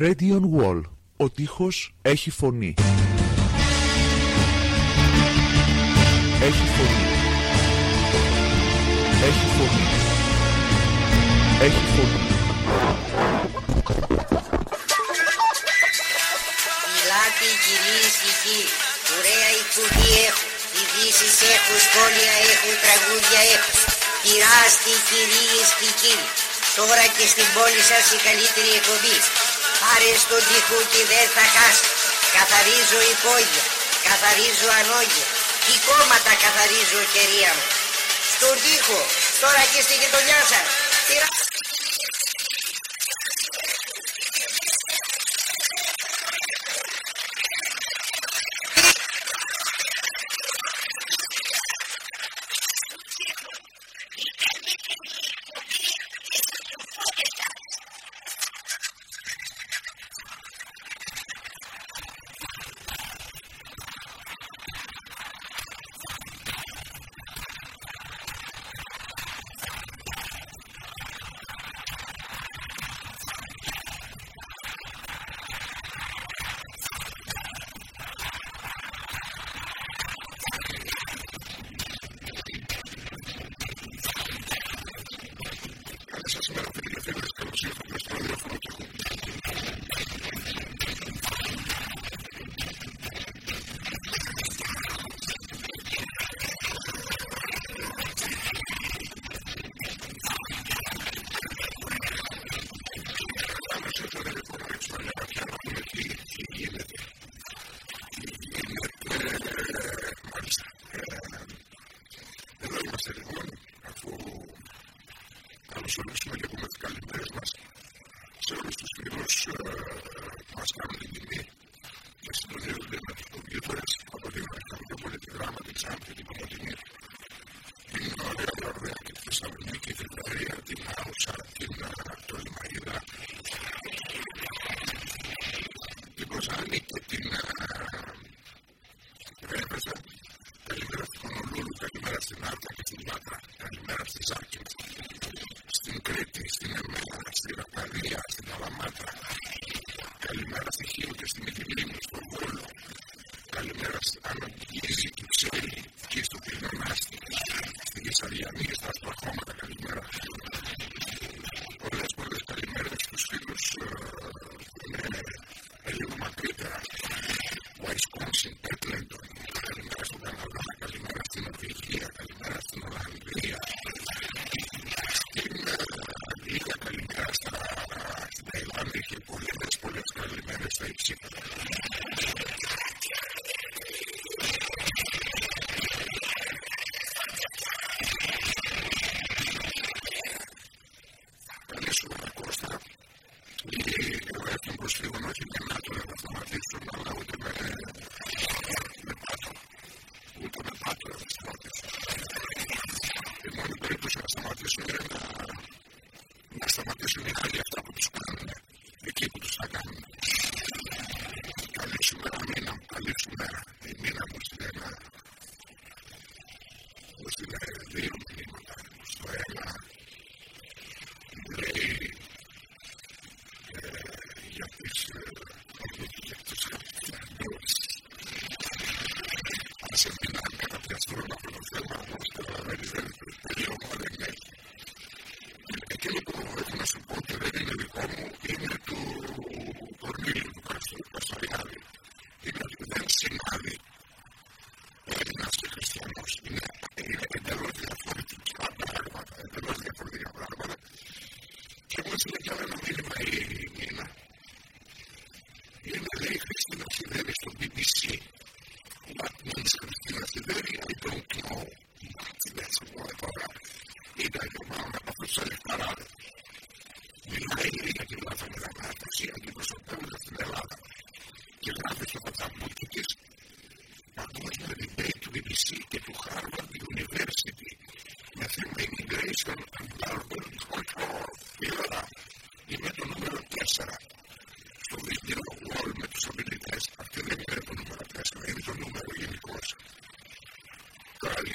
Radion Wall. Ο τείχος έχει φωνή. Έχει φωνή. Έχει φωνή. Έχει φωνή. Μιλάτε κυρίες και κύριοι. Ωραία εκπομπή έχω. Ειδήσεις έχω, σχόλια έχω, τραγούδια έχω. Πειράστε κυρίες και κύριοι. Τώρα και στην πόλη σας η καλύτερη εκπομπή. Πάρε στον τοίχο και δεν θα χάσει. Καθαρίζω υπόγεια, καθαρίζω ανόγια. Τι κόμματα καθαρίζω κυρία μου. Στον τοίχο, τώρα και στη γειτονιά σας. solución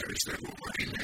Thursday morning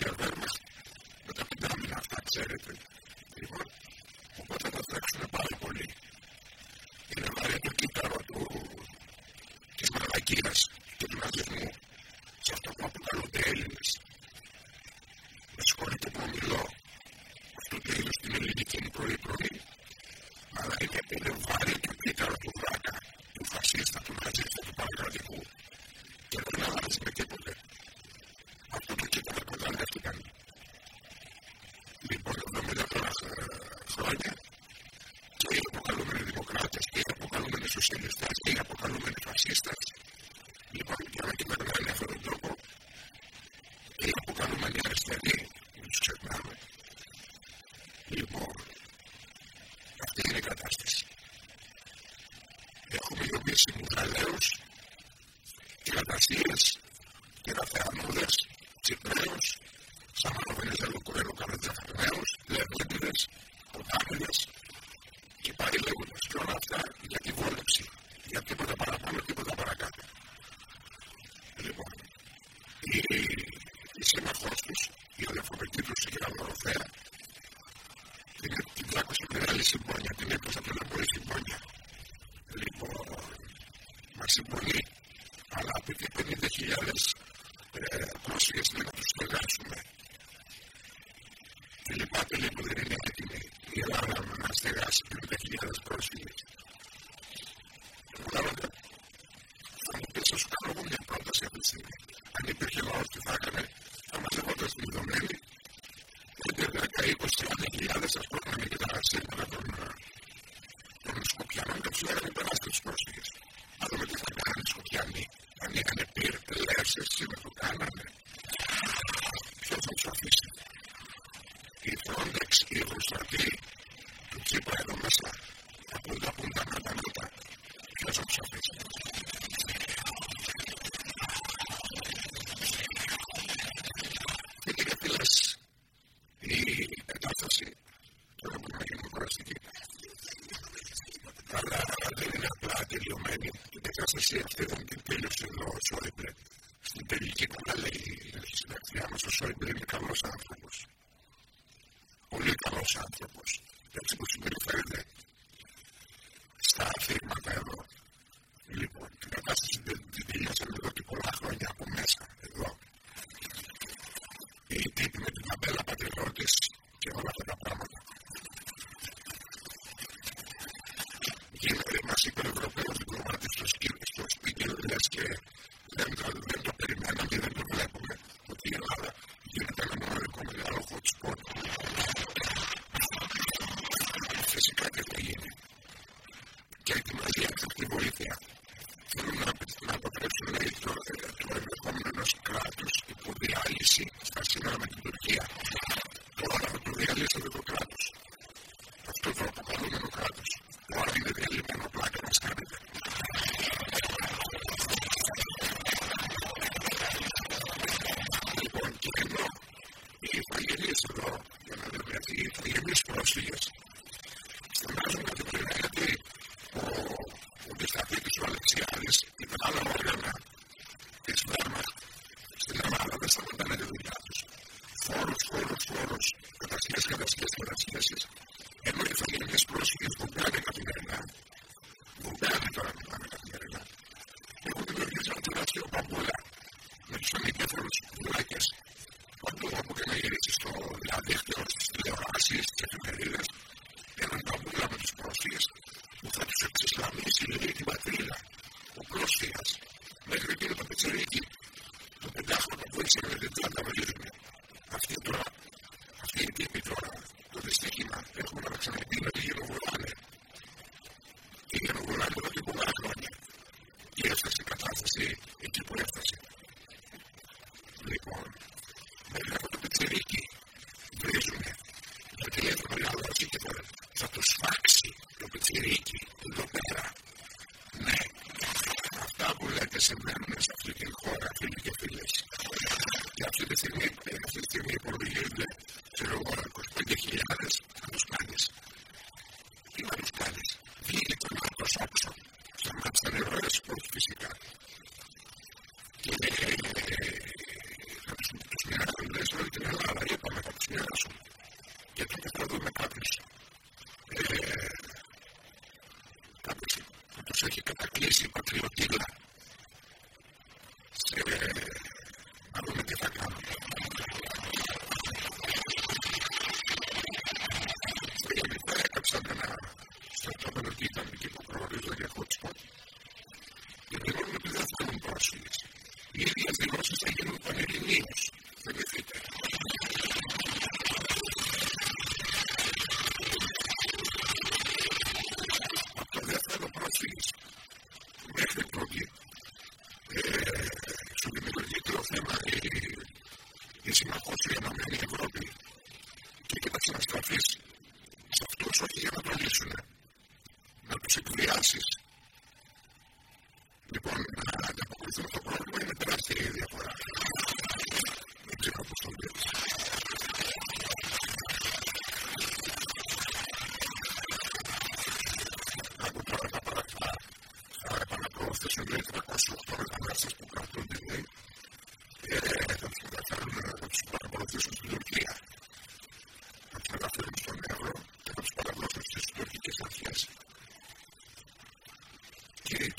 year. Άλλη συμπόνια, την έπρεπε να πολύ συμπόνια. Λοιπόν, μας συμπονεί, αλλά από 50.000 πρόσφυγε δεν θα τους στεγάσουμε. Και λυπάται λίγο δεν είναι έτοιμη η Ελλάδα να στεγάσει 50.000 πρόσφυγε. Φυσικά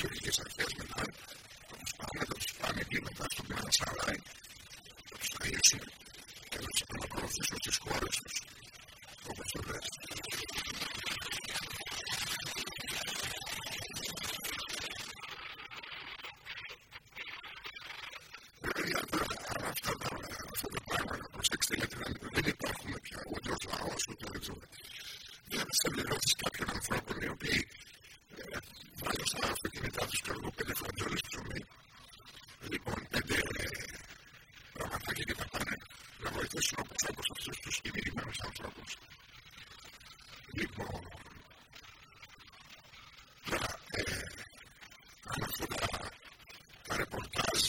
και οι τουρκικές αρχές μετά θα τους πάνε, θα τους πάνε εκεί μετά στον Πανασαράι θα τους ταΐσουν και θα τους επαναπροωθήσουν στις χώρες τους όπως το λες. Βέβαια, αλλά αυτά τα, αυτά τα πράγματα, προσέξτε γιατί δεν, δεν υπάρχουν πια ούτε ως λαός ούτε δεν ξέρω. Δεν θα συμπληρώσεις κάποιων ανθρώπων οι οποίοι ε, βάλουν στα αυτοκίνητά τους και εγώ πέντε φροντζόλες ψωμί. Λοιπόν, πέντε ε, πραγματάκια και τα πάνε να βοηθήσουν όπως όπως αυτούς τους κυνηγημένους ανθρώπους. Λοιπόν, τώρα, ε, αν αυτά τα, τα ρεπορτάζ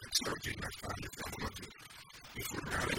δεν ξέρω τι είναι αυτά, γιατί έχουν ότι οι φουρνάρες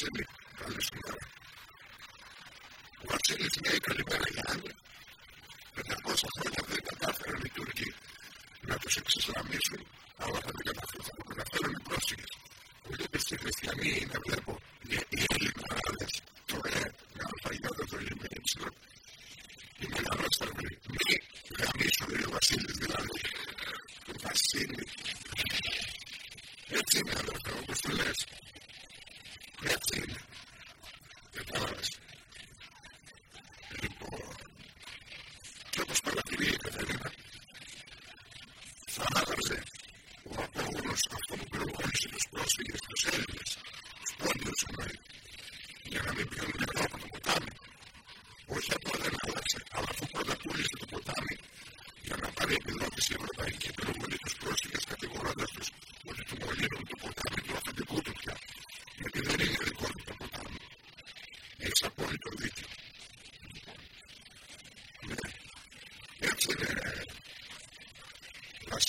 Βασίλη, καλή σήμερα. Ο Βασίλης λέει καλημέρα για άλλη. 500 χρόνια δεν κατάφερε λειτουργεί να του εξισλαμίσουν, αλλά θα δεν καταφέρουν να καταφέρουν οι. Ούτε και στη είναι, βλέπω,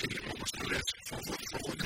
σε λίγο όμω το λες. Φοβούνται, φοβούνται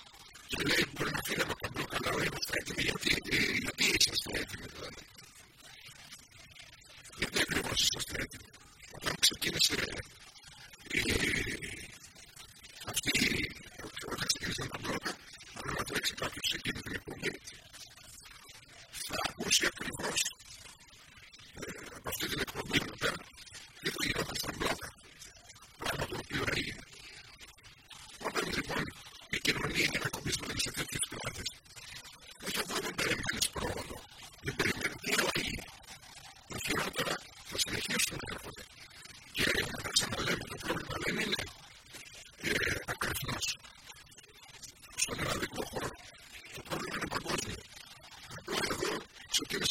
Okay.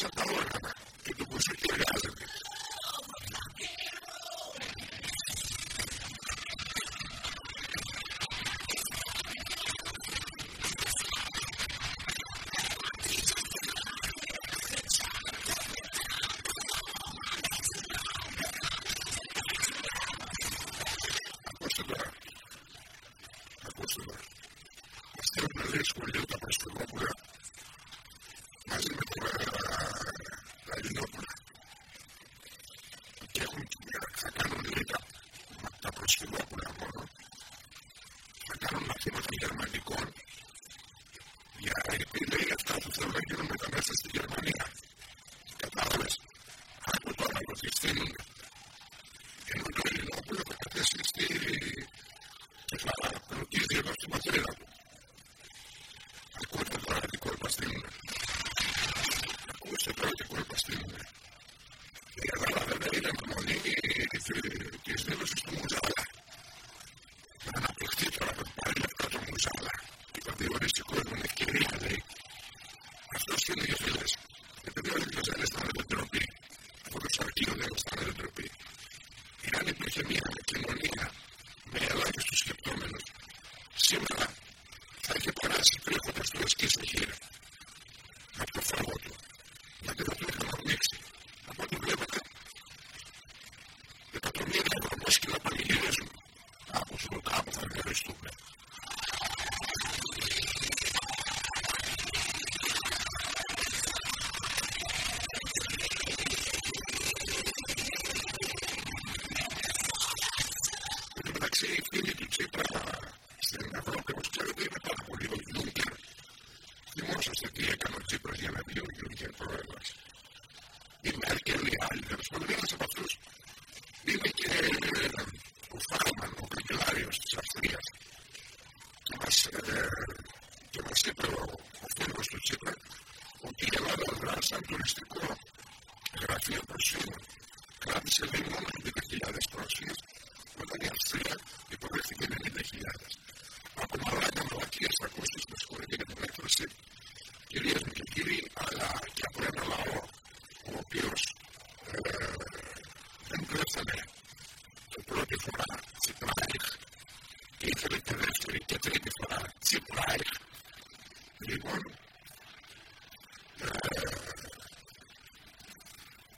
Λοιπόν,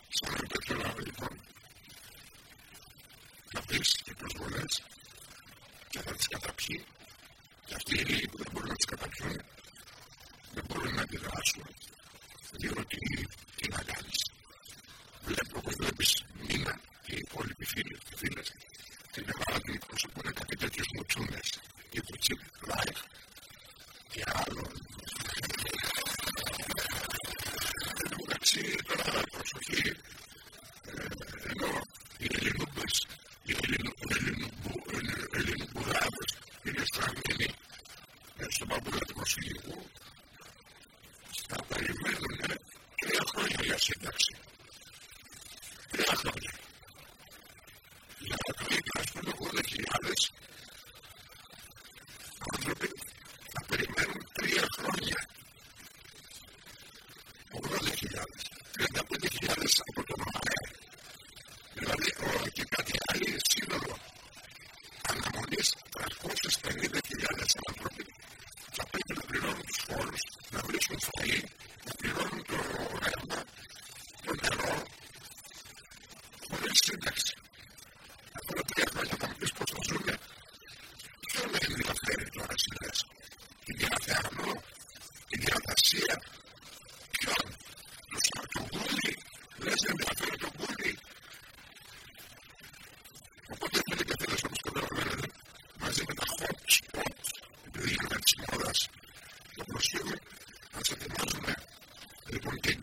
σαρωτέ τώρα, λοιπόν, θα πεις και προσβολές και θα τις καταπιεί και αυτοί οι λίγοι δεν μπορούν να τις καταπιούν δεν μπορούν να αντιδράσουν. we're getting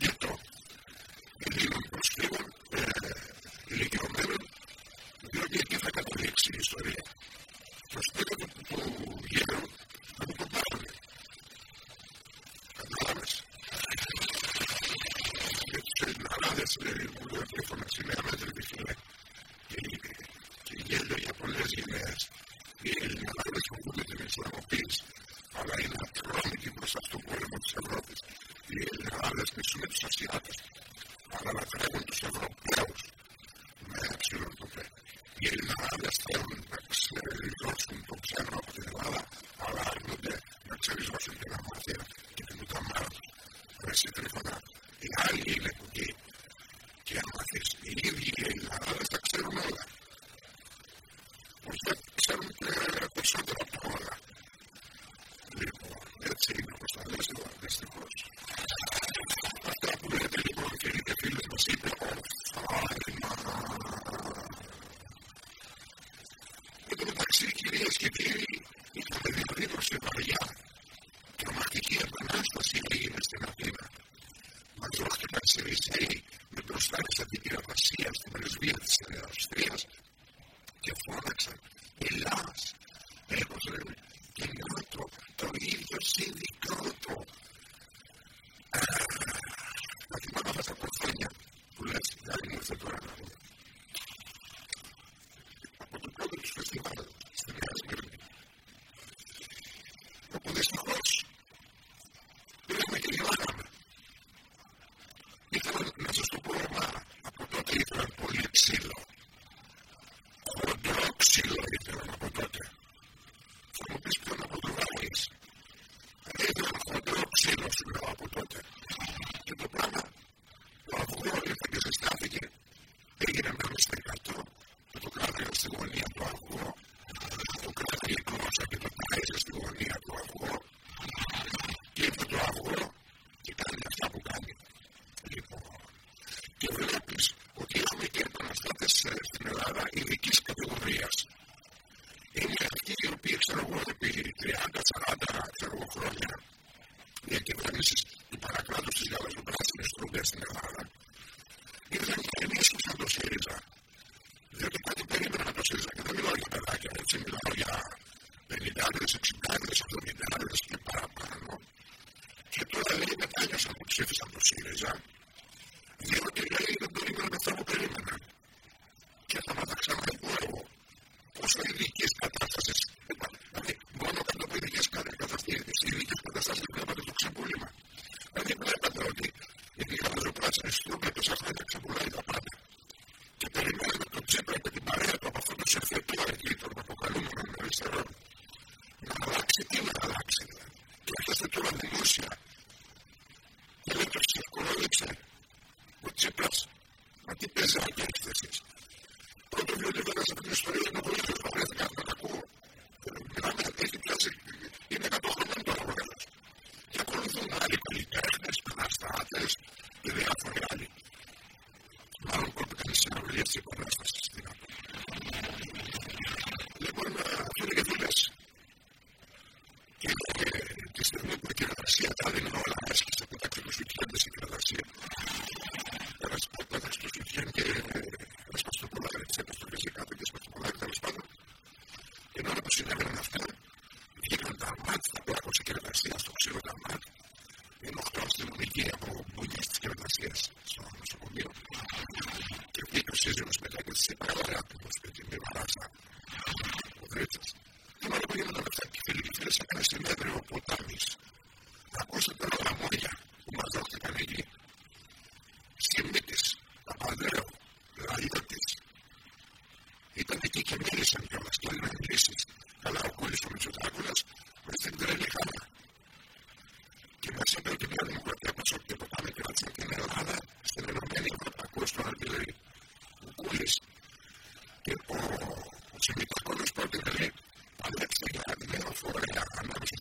I'm not sure.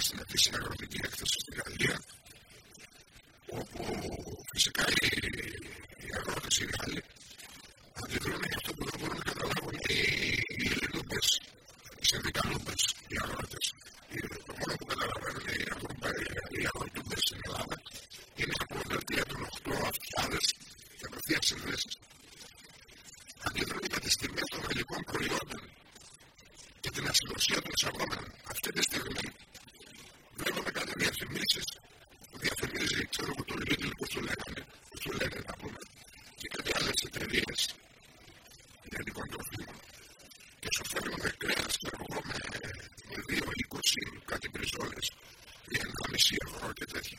στην επίσημη αγροτική έκθεση στη Γαλλία όλε. Η ενάμιση ευρώ και τέτοια.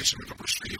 αξιολόγηση με το προσφυγικό.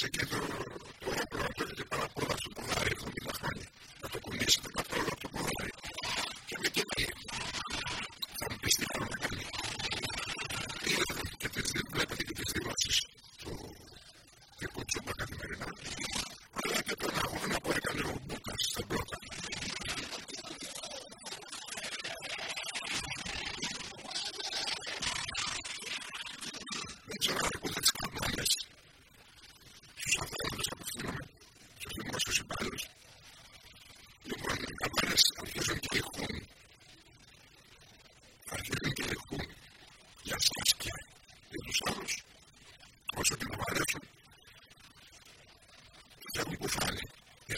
together.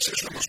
veces lo hemos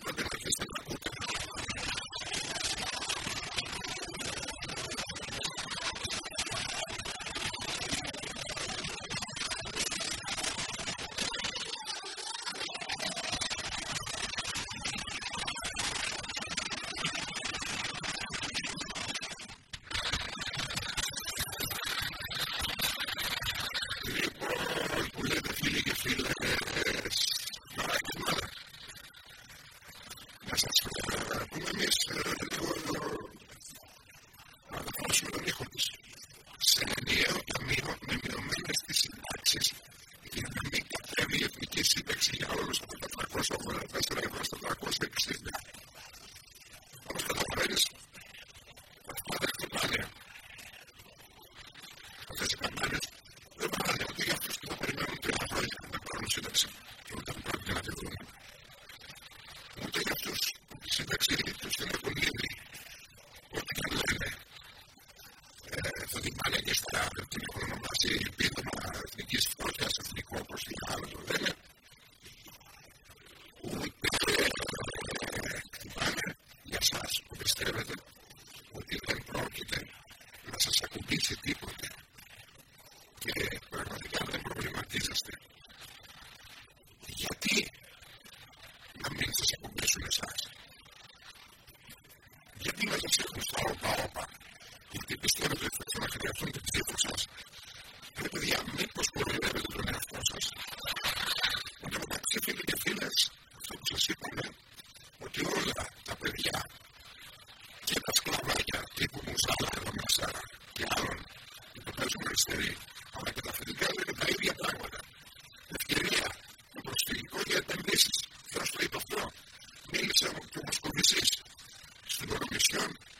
Gracias.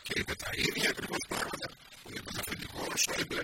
και είπε τα ίδια ακριβώς πράγματα. Που είπε ο Αφεντικό Σόιμπλε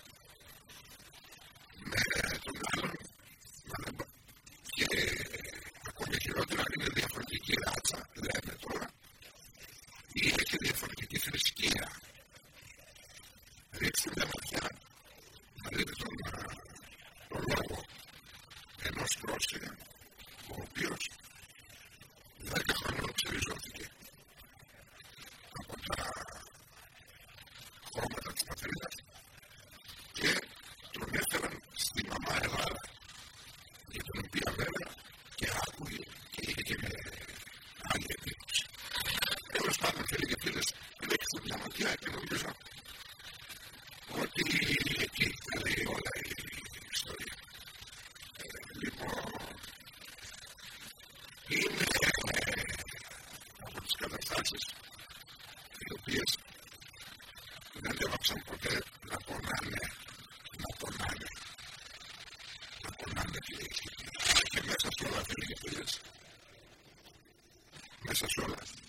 сексуальность.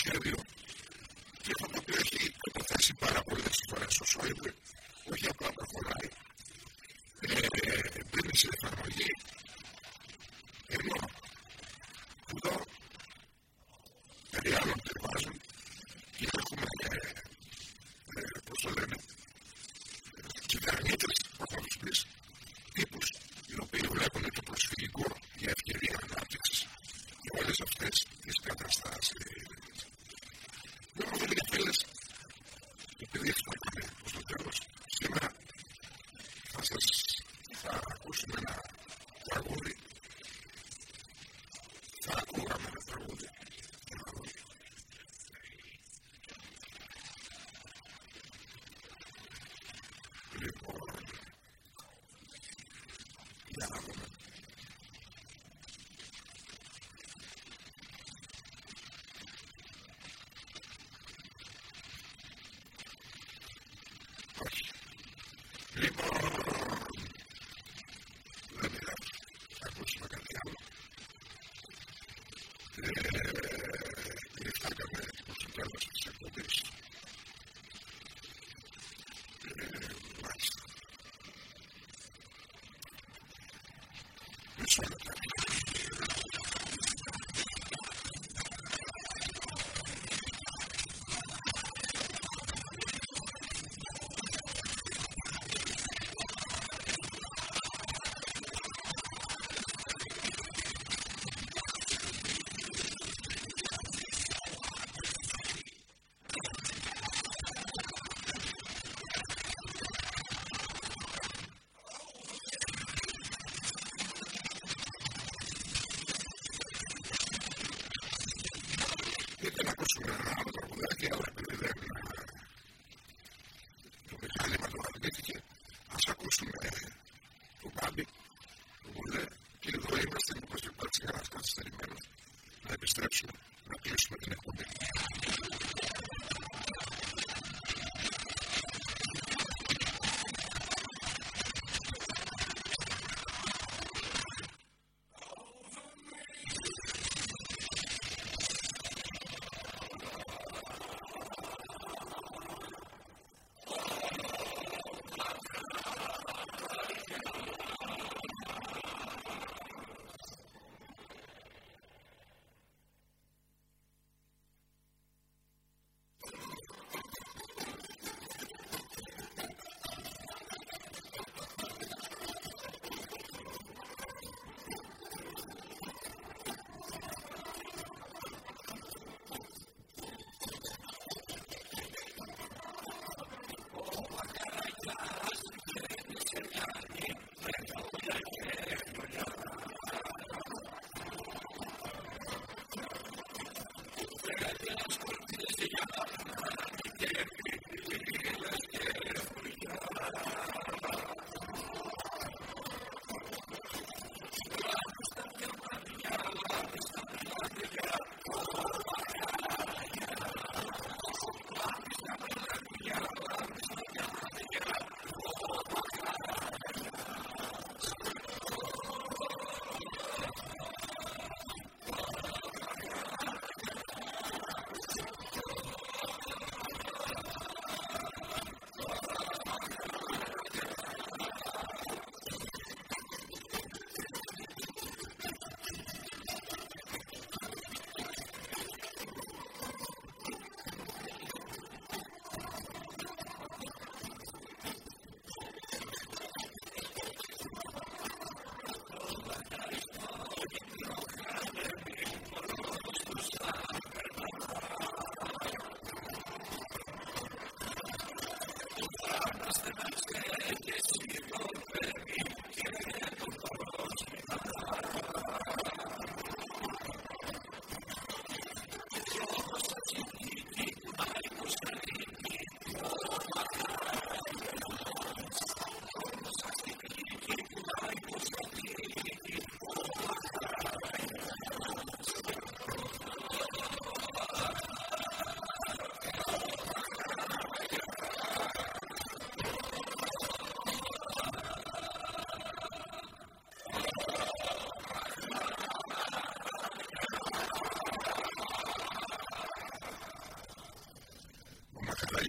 σχέδιο. Και αυτό το οποίο έχει καταθέσει πάρα πολλέ φορέ ο Σόιμπλε that argument.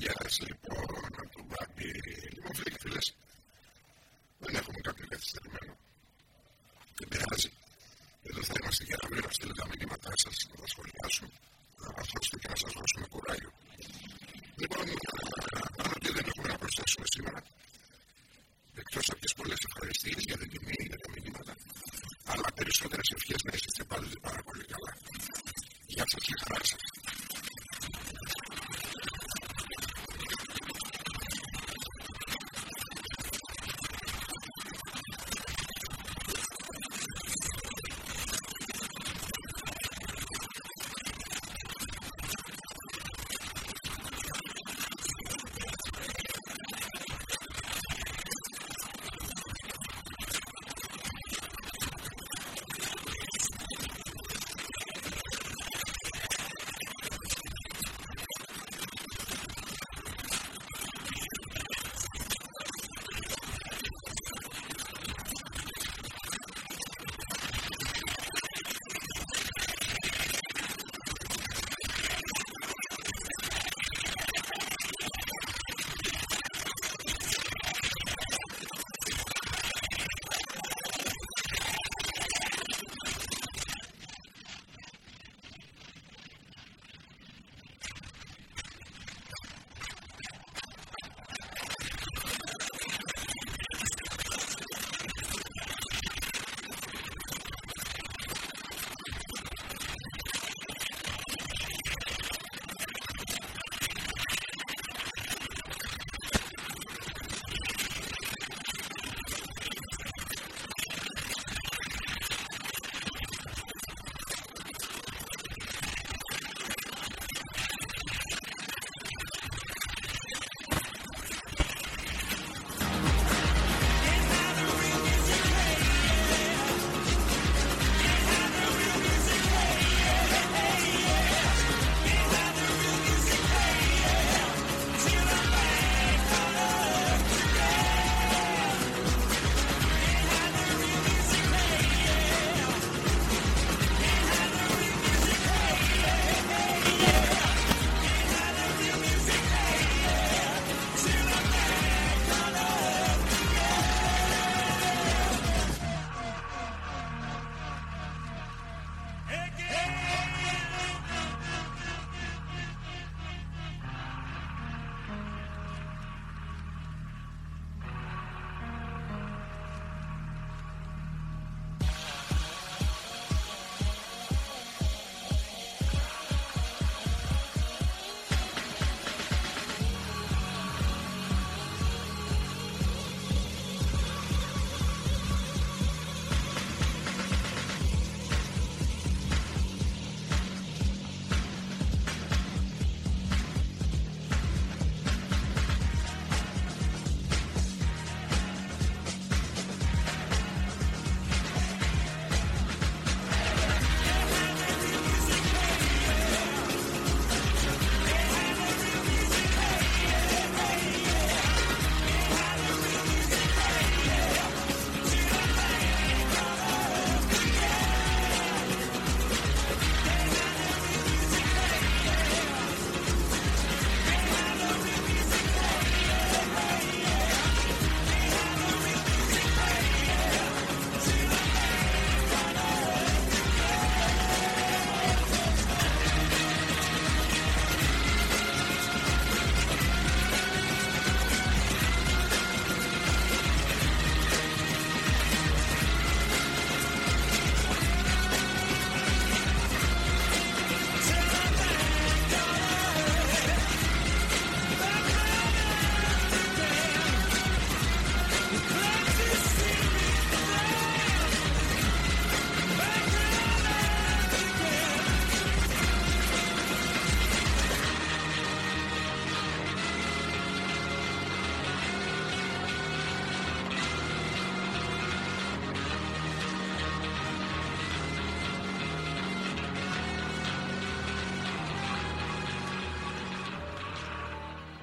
yeah, I see.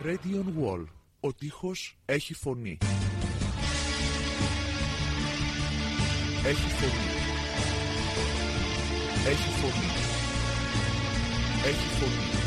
Radion Wall. Ο τείχος έχει φωνή. Έχει φωνή. Έχει φωνή. Έχει φωνή.